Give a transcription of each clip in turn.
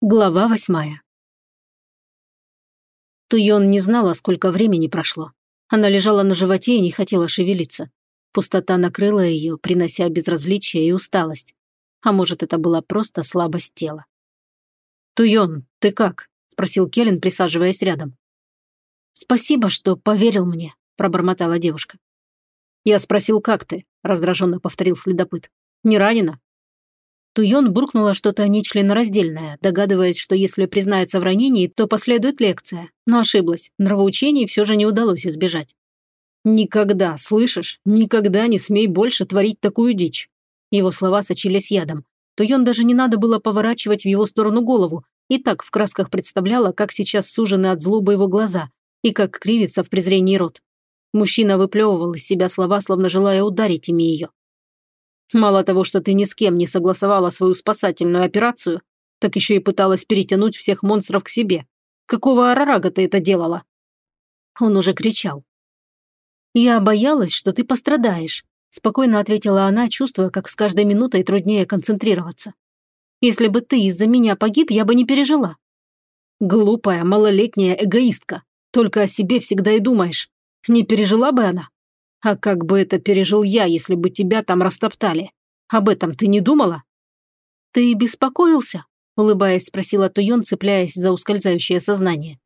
Глава восьмая. Туйон не знала, сколько времени прошло. Она лежала на животе и не хотела шевелиться. Пустота накрыла ее, принося безразличие и усталость. А может, это была просто слабость тела. «Туйон, ты как?» – спросил Келлен, присаживаясь рядом. «Спасибо, что поверил мне», – пробормотала девушка. «Я спросил, как ты?» – раздраженно повторил следопыт. «Не ранена?» Туйон буркнула что-то нечленораздельное, догадываясь, что если признается в ранении, то последует лекция. Но ошиблась, нравоучений все же не удалось избежать. «Никогда, слышишь? Никогда не смей больше творить такую дичь!» Его слова сочились ядом. Туйон даже не надо было поворачивать в его сторону голову, и так в красках представляла, как сейчас сужены от злобы его глаза, и как кривится в презрении рот. Мужчина выплевывал из себя слова, словно желая ударить ими ее. Мало того, что ты ни с кем не согласовала свою спасательную операцию, так еще и пыталась перетянуть всех монстров к себе. Какого арарага ты это делала?» Он уже кричал. «Я боялась, что ты пострадаешь», – спокойно ответила она, чувствуя, как с каждой минутой труднее концентрироваться. «Если бы ты из-за меня погиб, я бы не пережила». «Глупая, малолетняя эгоистка. Только о себе всегда и думаешь. Не пережила бы она?» А как бы это пережил я, если бы тебя там растоптали? Об этом ты не думала?» «Ты беспокоился?» – улыбаясь, спросила Туйон, цепляясь за ускользающее сознание.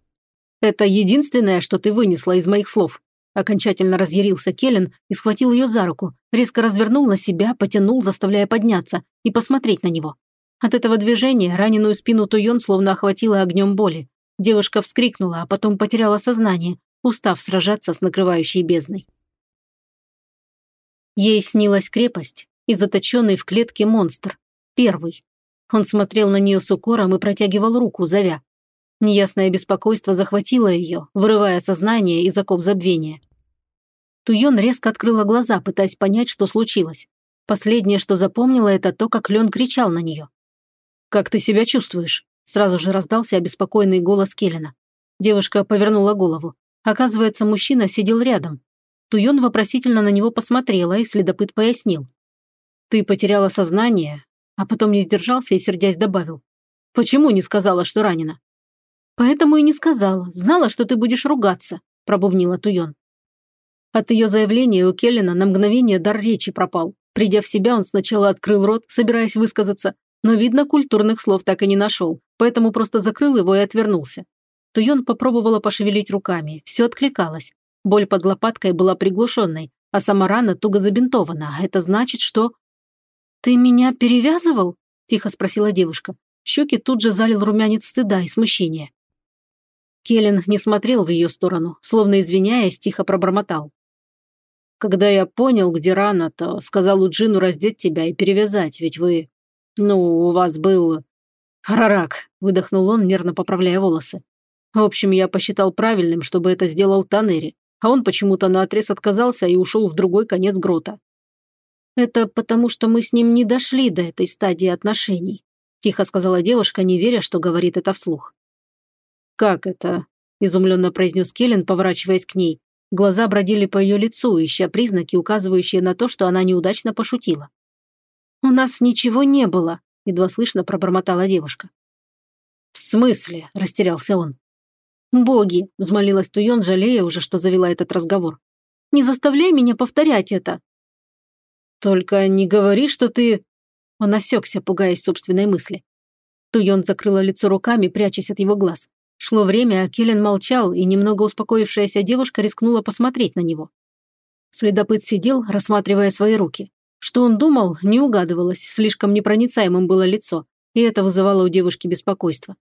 «Это единственное, что ты вынесла из моих слов». Окончательно разъярился Келлен и схватил ее за руку, резко развернул на себя, потянул, заставляя подняться и посмотреть на него. От этого движения раненую спину Туйон словно охватила огнем боли. Девушка вскрикнула, а потом потеряла сознание, устав сражаться с накрывающей бездной. Ей снилась крепость и заточенный в клетке монстр. Первый. Он смотрел на нее с укором и протягивал руку, зовя. Неясное беспокойство захватило ее, вырывая сознание из оков забвения. Туйон резко открыла глаза, пытаясь понять, что случилось. Последнее, что запомнила, это то, как Лен кричал на нее. «Как ты себя чувствуешь?» Сразу же раздался обеспокоенный голос Келлина. Девушка повернула голову. Оказывается, мужчина сидел рядом. Туйон вопросительно на него посмотрела, и следопыт пояснил. «Ты потеряла сознание», а потом не сдержался и, сердясь, добавил. «Почему не сказала, что ранена?» «Поэтому и не сказала. Знала, что ты будешь ругаться», – пробубнила Туйон. От ее заявления у Келлина на мгновение дар речи пропал. Придя в себя, он сначала открыл рот, собираясь высказаться, но, видно, культурных слов так и не нашел, поэтому просто закрыл его и отвернулся. Туйон попробовала пошевелить руками, все откликалось. Боль под лопаткой была приглушенной, а сама рана туго забинтована. Это значит, что... «Ты меня перевязывал?» – тихо спросила девушка. Щеки тут же залил румянец стыда и смущения. Келлен не смотрел в ее сторону, словно извиняясь, тихо пробормотал. «Когда я понял, где рана, то сказал Уджину раздеть тебя и перевязать, ведь вы... Ну, у вас был...» «Рарак», – выдохнул он, нервно поправляя волосы. «В общем, я посчитал правильным, чтобы это сделал Танери а он почему-то наотрез отказался и ушел в другой конец грота. «Это потому, что мы с ним не дошли до этой стадии отношений», тихо сказала девушка, не веря, что говорит это вслух. «Как это?» – изумленно произнес Келлен, поворачиваясь к ней. Глаза бродили по ее лицу, ища признаки, указывающие на то, что она неудачно пошутила. «У нас ничего не было», – едва слышно пробормотала девушка. «В смысле?» – растерялся он. «Боги!» – взмолилась Туйон, жалея уже, что завела этот разговор. «Не заставляй меня повторять это!» «Только не говори, что ты...» Он осекся, пугаясь собственной мысли. Туйон закрыла лицо руками, прячась от его глаз. Шло время, а Келлен молчал, и немного успокоившаяся девушка рискнула посмотреть на него. Следопыт сидел, рассматривая свои руки. Что он думал, не угадывалось, слишком непроницаемым было лицо, и это вызывало у девушки беспокойство.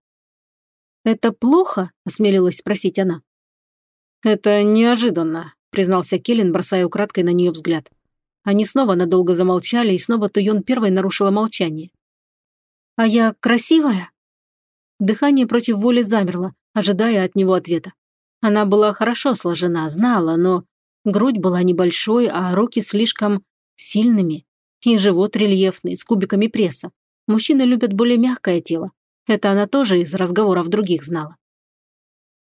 «Это плохо?» – осмелилась спросить она. «Это неожиданно», – признался Келлен, бросая украдкой на нее взгляд. Они снова надолго замолчали, и снова Туйон первой нарушила молчание. «А я красивая?» Дыхание против воли замерло, ожидая от него ответа. Она была хорошо сложена, знала, но грудь была небольшой, а руки слишком сильными. И живот рельефный, с кубиками пресса. Мужчины любят более мягкое тело. Это она тоже из разговоров других знала.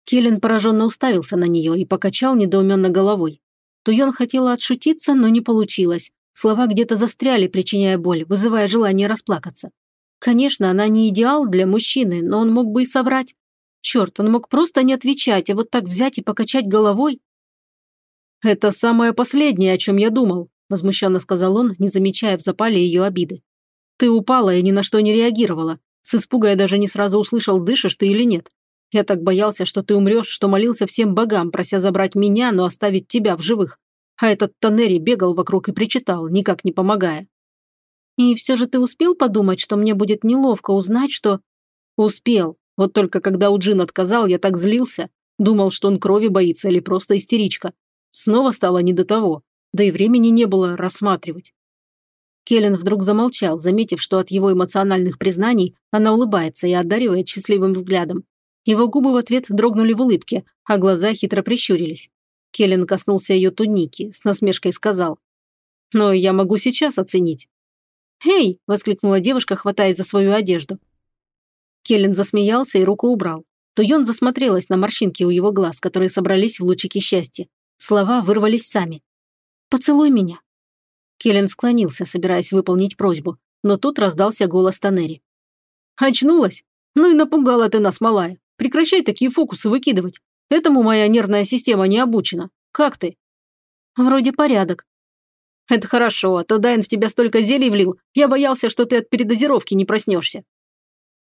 Келлен пораженно уставился на нее и покачал недоуменно головой. Туйон хотела отшутиться, но не получилось. Слова где-то застряли, причиняя боль, вызывая желание расплакаться. Конечно, она не идеал для мужчины, но он мог бы и соврать. Черт, он мог просто не отвечать, а вот так взять и покачать головой. «Это самое последнее, о чем я думал», – возмущенно сказал он, не замечая в запале ее обиды. «Ты упала и ни на что не реагировала. С испуга я даже не сразу услышал, дышишь ты или нет. Я так боялся, что ты умрешь, что молился всем богам, прося забрать меня, но оставить тебя в живых. А этот Танери бегал вокруг и причитал, никак не помогая. И все же ты успел подумать, что мне будет неловко узнать, что... Успел. Вот только когда Уджин отказал, я так злился. Думал, что он крови боится или просто истеричка. Снова стало не до того. Да и времени не было рассматривать. Келлен вдруг замолчал, заметив, что от его эмоциональных признаний она улыбается и одаривает счастливым взглядом. Его губы в ответ дрогнули в улыбке, а глаза хитро прищурились. Келлен коснулся ее туники, с насмешкой сказал. «Но я могу сейчас оценить». «Эй!» – воскликнула девушка, хватаясь за свою одежду. Келлен засмеялся и руку убрал. Туйон засмотрелась на морщинки у его глаз, которые собрались в лучики счастья. Слова вырвались сами. «Поцелуй меня». Келлен склонился, собираясь выполнить просьбу, но тут раздался голос Танери. «Очнулась? Ну и напугала ты нас, малая. Прекращай такие фокусы выкидывать. Этому моя нервная система не обучена. Как ты?» «Вроде порядок». «Это хорошо, а то Дайн в тебя столько зелий влил. Я боялся, что ты от передозировки не проснешься».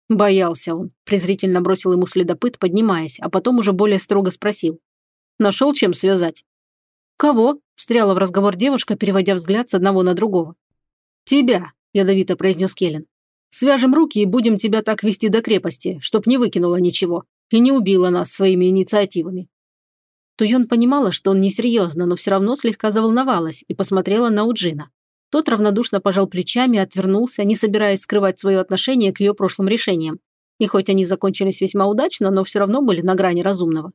Боялся он, презрительно бросил ему следопыт, поднимаясь, а потом уже более строго спросил. «Нашел чем связать?» «Кого?» – встряла в разговор девушка, переводя взгляд с одного на другого. «Тебя», – ядовито произнес Келлен. «Свяжем руки и будем тебя так вести до крепости, чтоб не выкинула ничего и не убила нас своими инициативами. Туйон понимала, что он несерьезно, но все равно слегка заволновалась и посмотрела на Уджина. Тот равнодушно пожал плечами и отвернулся, не собираясь скрывать свое отношение к ее прошлым решениям. И хоть они закончились весьма удачно, но все равно были на грани разумного.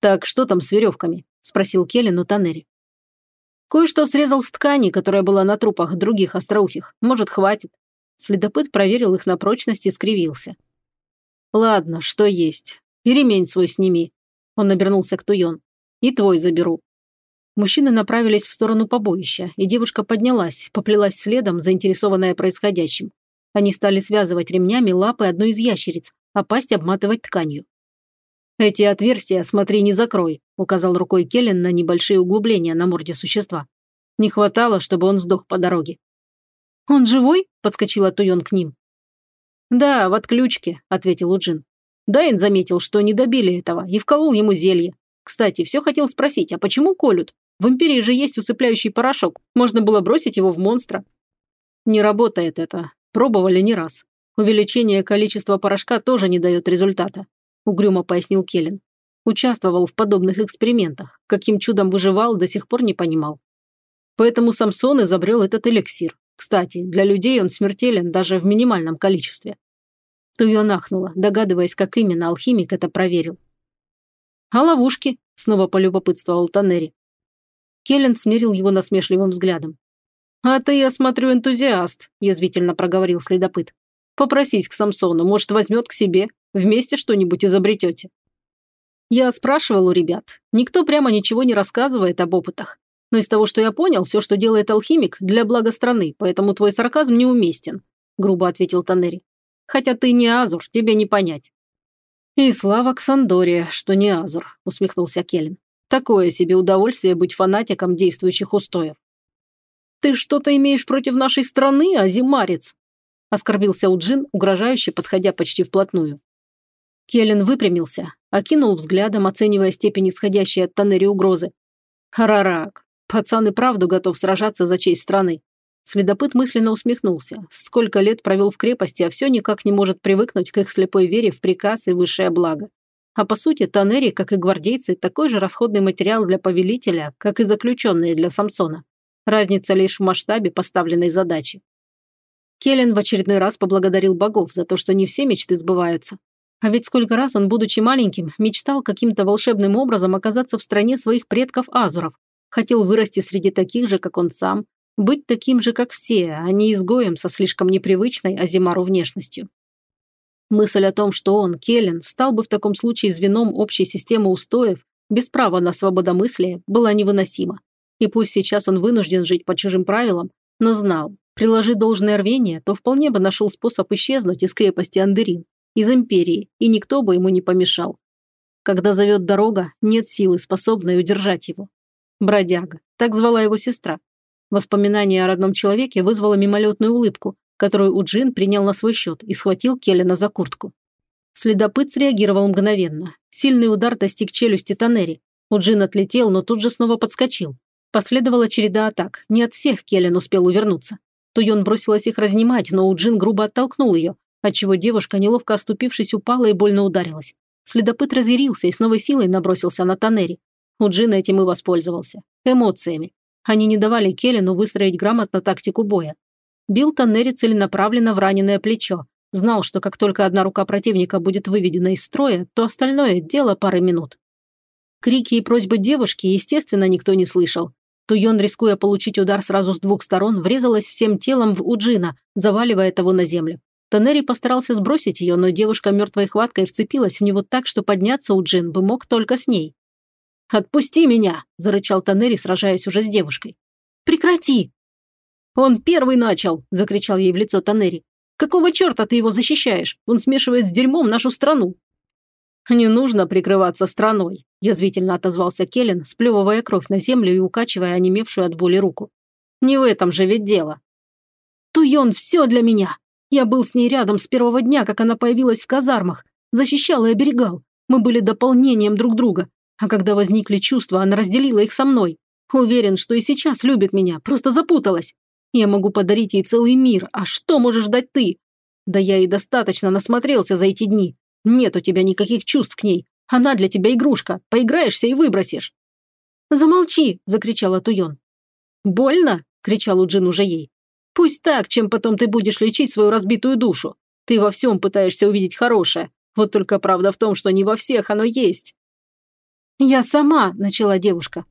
«Так что там с веревками?» – спросил Келлен у Танери. «Кое-что срезал с ткани, которая была на трупах других остроухих. Может, хватит?» Следопыт проверил их на прочность и скривился. «Ладно, что есть. И ремень свой сними». Он обернулся к Туйон. «И твой заберу». Мужчины направились в сторону побоища, и девушка поднялась, поплелась следом, заинтересованная происходящим. Они стали связывать ремнями лапы одной из ящериц, а пасть обматывать тканью. «Эти отверстия, смотри, не закрой», – указал рукой Келлен на небольшие углубления на морде существа. Не хватало, чтобы он сдох по дороге. «Он живой?» – подскочила Туйон к ним. «Да, в отключке», – ответил Уджин. Дайн заметил, что не добили этого, и вколол ему зелье. Кстати, все хотел спросить, а почему колют? В Империи же есть усыпляющий порошок, можно было бросить его в монстра. Не работает это, пробовали не раз. Увеличение количества порошка тоже не дает результата, угрюмо пояснил Келлен. Участвовал в подобных экспериментах, каким чудом выживал, до сих пор не понимал. Поэтому Самсон изобрел этот эликсир. Кстати, для людей он смертелен даже в минимальном количестве. Туйон ахнула, догадываясь, как именно алхимик это проверил. «А ловушки?» – снова полюбопытствовал Танери. Келлен смерил его насмешливым взглядом. «А ты, я смотрю, энтузиаст», – язвительно проговорил следопыт. «Попросись к Самсону, может, возьмет к себе. Вместе что-нибудь изобретете». Я спрашивал у ребят. Никто прямо ничего не рассказывает об опытах. Но из того, что я понял, все, что делает алхимик, для блага страны, поэтому твой сарказм неуместен», – грубо ответил Танери. «Хотя ты не Азур, тебе не понять». «И слава Ксандоре, что не Азур», – усмехнулся Келлен. «Такое себе удовольствие быть фанатиком действующих устоев». «Ты что-то имеешь против нашей страны, азимарец?» – оскорбился Уджин, угрожающе подходя почти вплотную. Келлен выпрямился, окинул взглядом, оценивая степень исходящей от Танери угрозы. «Харарак, Пацан и правду готов сражаться за честь страны. Следопыт мысленно усмехнулся. Сколько лет провел в крепости, а все никак не может привыкнуть к их слепой вере в приказ и высшее благо. А по сути, Танери, как и гвардейцы, такой же расходный материал для повелителя, как и заключенные для Самсона. Разница лишь в масштабе поставленной задачи. Келлен в очередной раз поблагодарил богов за то, что не все мечты сбываются. А ведь сколько раз он, будучи маленьким, мечтал каким-то волшебным образом оказаться в стране своих предков Азуров, Хотел вырасти среди таких же, как он сам, быть таким же, как все, а не изгоем со слишком непривычной Азимару внешностью. Мысль о том, что он, Келлен, стал бы в таком случае звеном общей системы устоев, без права на свободомыслие, была невыносима. И пусть сейчас он вынужден жить по чужим правилам, но знал, Приложи должное рвение, то вполне бы нашел способ исчезнуть из крепости Андерин, из Империи, и никто бы ему не помешал. Когда зовет дорога, нет силы, способной удержать его. Бродяга, так звала его сестра. Воспоминание о родном человеке вызвало мимолетную улыбку, которую Уджин принял на свой счет и схватил Келлина за куртку. Следопыт среагировал мгновенно. Сильный удар достиг челюсти Танери. Уджин отлетел, но тут же снова подскочил. Последовала череда атак. Не от всех Келлен успел увернуться. Туйон бросилась их разнимать, но Уджин грубо оттолкнул ее, отчего девушка, неловко оступившись, упала и больно ударилась. Следопыт разъярился и с новой силой набросился на Танери. Уджин этим и воспользовался. Эмоциями. Они не давали Келлену выстроить грамотно тактику боя. Бил Танери целенаправленно в раненое плечо, Знал, что как только одна рука противника будет выведена из строя, то остальное – дело пары минут. Крики и просьбы девушки, естественно, никто не слышал. Туйон, рискуя получить удар сразу с двух сторон, врезалась всем телом в Уджина, заваливая того на землю. Танери постарался сбросить ее, но девушка мертвой хваткой вцепилась в него так, что подняться Уджин бы мог только с ней. «Отпусти меня!» – зарычал Танери, сражаясь уже с девушкой. «Прекрати!» «Он первый начал!» – закричал ей в лицо Танери. Какого черта ты его защищаешь? Он смешивает с дерьмом нашу страну». «Не нужно прикрываться страной», – язвительно отозвался Келлен, сплевывая кровь на землю и укачивая онемевшую от боли руку. «Не в этом же ведь дело». «Туйон, все для меня. Я был с ней рядом с первого дня, как она появилась в казармах. Защищал и оберегал. Мы были дополнением друг друга. А когда возникли чувства, она разделила их со мной. Уверен, что и сейчас любит меня, просто запуталась. Я могу подарить ей целый мир, а что можешь дать ты? Да я и достаточно насмотрелся за эти дни. Нет у тебя никаких чувств к ней. Она для тебя игрушка. Поиграешься и выбросишь». «Замолчи!» – закричала Туйон. «Больно?» – кричал Уджин уже ей. «Пусть так, чем потом ты будешь лечить свою разбитую душу. Ты во всем пытаешься увидеть хорошее. Вот только правда в том, что не во всех оно есть». «Я сама», – начала девушка.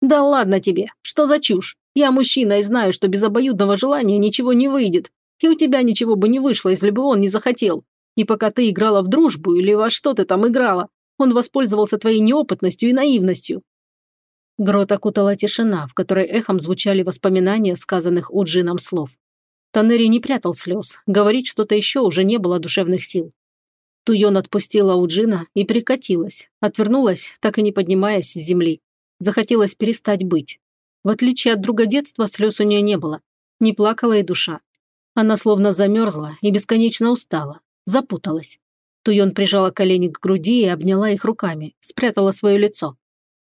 «Да ладно тебе, что за чушь? Я мужчина и знаю, что без обоюдного желания ничего не выйдет. И у тебя ничего бы не вышло, если бы он не захотел. И пока ты играла в дружбу или во что ты там играла, он воспользовался твоей неопытностью и наивностью». Грот окутала тишина, в которой эхом звучали воспоминания сказанных Уджином слов. Танери не прятал слез, говорить что-то еще уже не было душевных сил. Туйон отпустила Уджина и прикатилась, отвернулась, так и не поднимаясь с земли. Захотелось перестать быть. В отличие от друга детства, слез у нее не было. Не плакала и душа. Она словно замерзла и бесконечно устала. Запуталась. Туйон прижала колени к груди и обняла их руками, спрятала свое лицо.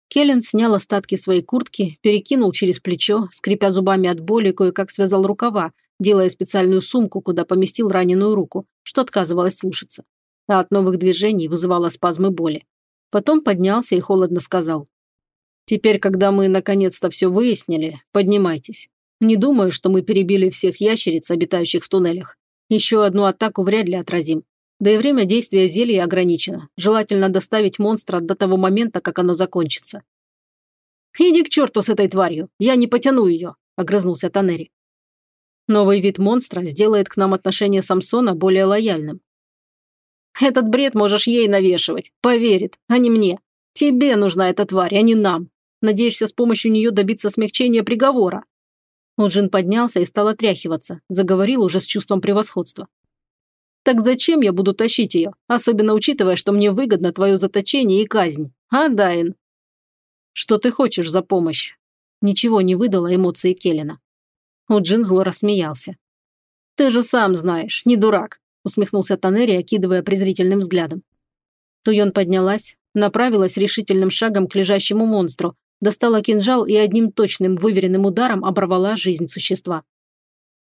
Келлен снял остатки своей куртки, перекинул через плечо, скрипя зубами от боли, кое-как связал рукава, делая специальную сумку, куда поместил раненую руку, что отказывалась слушаться. А от новых движений вызывала спазмы боли. Потом поднялся и холодно сказал. Теперь, когда мы наконец-то все выяснили, поднимайтесь. Не думаю, что мы перебили всех ящериц, обитающих в туннелях. Еще одну атаку вряд ли отразим. Да и время действия зелья ограничено. Желательно доставить монстра до того момента, как оно закончится. «Иди к черту с этой тварью! Я не потяну ее!» – огрызнулся Танери. Новый вид монстра сделает к нам отношение Самсона более лояльным. «Этот бред можешь ей навешивать. Поверит, а не мне. Тебе нужна эта тварь, а не нам. Надеешься с помощью нее добиться смягчения приговора?» Уджин поднялся и стал отряхиваться, заговорил уже с чувством превосходства. «Так зачем я буду тащить ее, особенно учитывая, что мне выгодно твое заточение и казнь, а, Дайн?» «Что ты хочешь за помощь?» Ничего не выдало эмоции Келлина. Уджин зло рассмеялся. «Ты же сам знаешь, не дурак», усмехнулся Танери, окидывая презрительным взглядом. Туйон поднялась, направилась решительным шагом к лежащему монстру, достала кинжал и одним точным выверенным ударом оборвала жизнь существа.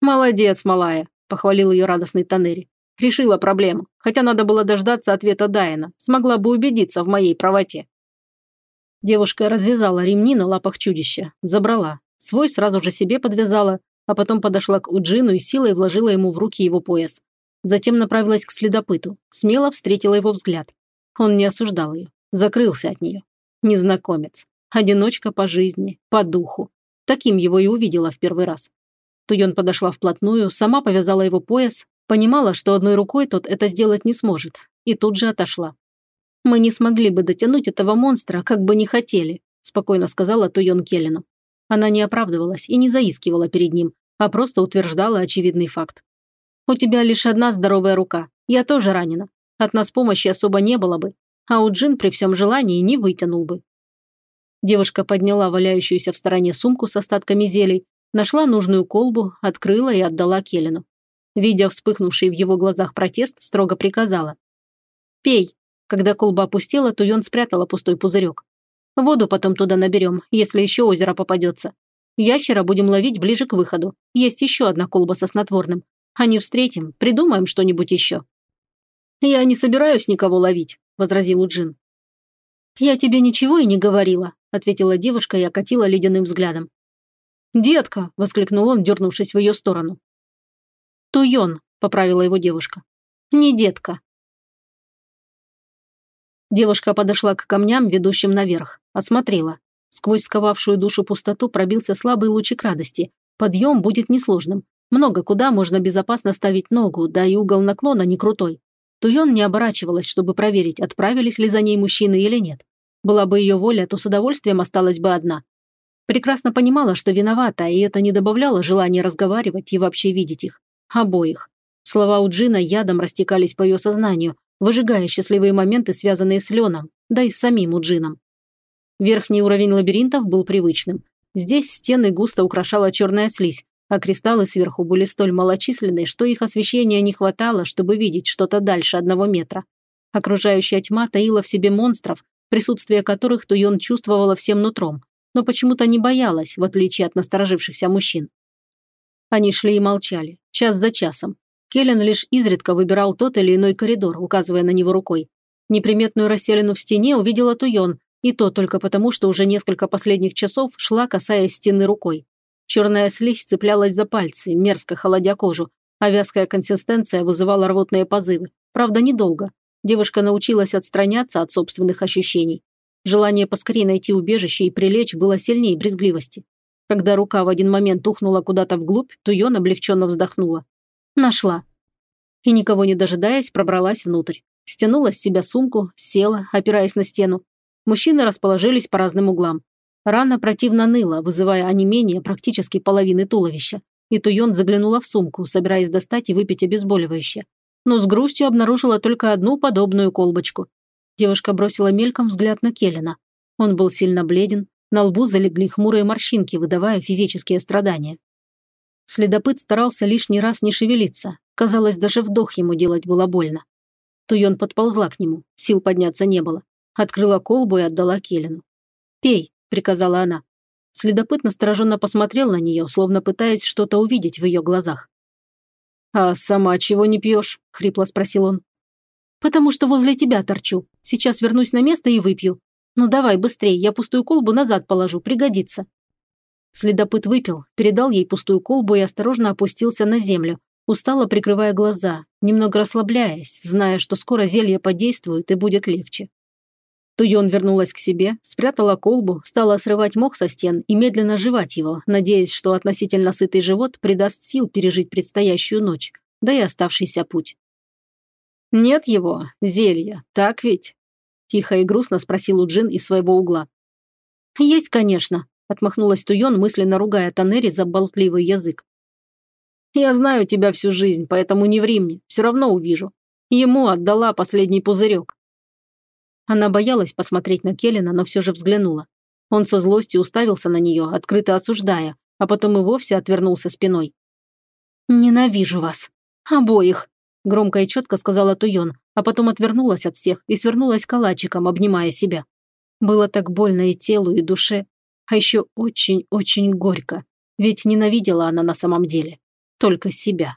«Молодец, малая», – похвалил ее радостный Танери. «Решила проблему, хотя надо было дождаться ответа Дайна, смогла бы убедиться в моей правоте». Девушка развязала ремни на лапах чудища, забрала, свой сразу же себе подвязала, а потом подошла к Уджину и силой вложила ему в руки его пояс. Затем направилась к следопыту, смело встретила его взгляд. Он не осуждал ее, закрылся от нее. Незнакомец. Одиночка по жизни, по духу. Таким его и увидела в первый раз. Туйон подошла вплотную, сама повязала его пояс, понимала, что одной рукой тот это сделать не сможет, и тут же отошла. «Мы не смогли бы дотянуть этого монстра, как бы не хотели», спокойно сказала Туйон Келлину. Она не оправдывалась и не заискивала перед ним, а просто утверждала очевидный факт. «У тебя лишь одна здоровая рука. Я тоже ранена. От нас помощи особо не было бы, а у Джин при всем желании не вытянул бы». Девушка подняла валяющуюся в стороне сумку с остатками зелий, нашла нужную колбу, открыла и отдала Келлину. Видя вспыхнувший в его глазах протест, строго приказала. «Пей». Когда колба опустела, Туйон спрятала пустой пузырек. «Воду потом туда наберем, если еще озеро попадется. Ящера будем ловить ближе к выходу. Есть еще одна колба со снотворным. А не встретим, придумаем что-нибудь еще». «Я не собираюсь никого ловить», – возразил Уджин. «Я тебе ничего и не говорила», – ответила девушка и окатила ледяным взглядом. «Детка!» – воскликнул он, дернувшись в ее сторону. «Туйон», – поправила его девушка. «Не детка». Девушка подошла к камням, ведущим наверх, осмотрела. Сквозь сковавшую душу пустоту пробился слабый лучик радости. Подъем будет несложным. Много куда можно безопасно ставить ногу, да и угол наклона не крутой. Туйон не оборачивалась, чтобы проверить, отправились ли за ней мужчины или нет. Была бы ее воля, то с удовольствием осталась бы одна. Прекрасно понимала, что виновата, и это не добавляло желания разговаривать и вообще видеть их. Обоих. Слова у Джина ядом растекались по ее сознанию, выжигая счастливые моменты, связанные с Леном, да и с самим Уджином. Верхний уровень лабиринтов был привычным. Здесь стены густо украшала черная слизь, а кристаллы сверху были столь малочисленны, что их освещения не хватало, чтобы видеть что-то дальше одного метра. Окружающая тьма таила в себе монстров, присутствие которых Туйон чувствовала всем нутром, но почему-то не боялась, в отличие от насторожившихся мужчин. Они шли и молчали, час за часом. Келлен лишь изредка выбирал тот или иной коридор, указывая на него рукой. Неприметную расселину в стене увидела Туйон, и то только потому, что уже несколько последних часов шла, касаясь стены рукой. Черная слизь цеплялась за пальцы, мерзко холодя кожу, а вязкая консистенция вызывала рвотные позывы. Правда, недолго. Девушка научилась отстраняться от собственных ощущений. Желание поскорее найти убежище и прилечь было сильнее брезгливости. Когда рука в один момент ухнула куда-то вглубь, Туйон облегченно вздохнула. Нашла. И никого не дожидаясь, пробралась внутрь. Стянула с себя сумку, села, опираясь на стену. Мужчины расположились по разным углам. Рана противно ныла, вызывая онемение практически половины туловища. И Туйон заглянула в сумку, собираясь достать и выпить обезболивающее. Но с грустью обнаружила только одну подобную колбочку. Девушка бросила мельком взгляд на Келлина. Он был сильно бледен, на лбу залегли хмурые морщинки, выдавая физические страдания. Следопыт старался лишний раз не шевелиться. Казалось, даже вдох ему делать было больно. Туйон подползла к нему, сил подняться не было. Открыла колбу и отдала Келлину. «Пей», – приказала она. Следопыт настороженно посмотрел на нее, словно пытаясь что-то увидеть в ее глазах. «А сама чего не пьешь?» – хрипло спросил он. «Потому что возле тебя торчу. Сейчас вернусь на место и выпью. Ну давай быстрее, я пустую колбу назад положу, пригодится». Следопыт выпил, передал ей пустую колбу и осторожно опустился на землю, устало прикрывая глаза, немного расслабляясь, зная, что скоро зелье подействует и будет легче. Туйон вернулась к себе, спрятала колбу, стала срывать мох со стен и медленно жевать его, надеясь, что относительно сытый живот придаст сил пережить предстоящую ночь, да и оставшийся путь. «Нет его, зелья, так ведь?» Тихо и грустно спросил Уджин из своего угла. «Есть, конечно», – отмахнулась Туйон, мысленно ругая Танери за болтливый язык. «Я знаю тебя всю жизнь, поэтому не ври мне, все равно увижу. Ему отдала последний пузырек». Она боялась посмотреть на Келлина, но все же взглянула. Он со злостью уставился на нее, открыто осуждая, а потом и вовсе отвернулся спиной. «Ненавижу вас. Обоих», – громко и четко сказала Туйон, а потом отвернулась от всех и свернулась калачиком, обнимая себя. Было так больно и телу, и душе, а еще очень-очень горько, ведь ненавидела она на самом деле только себя.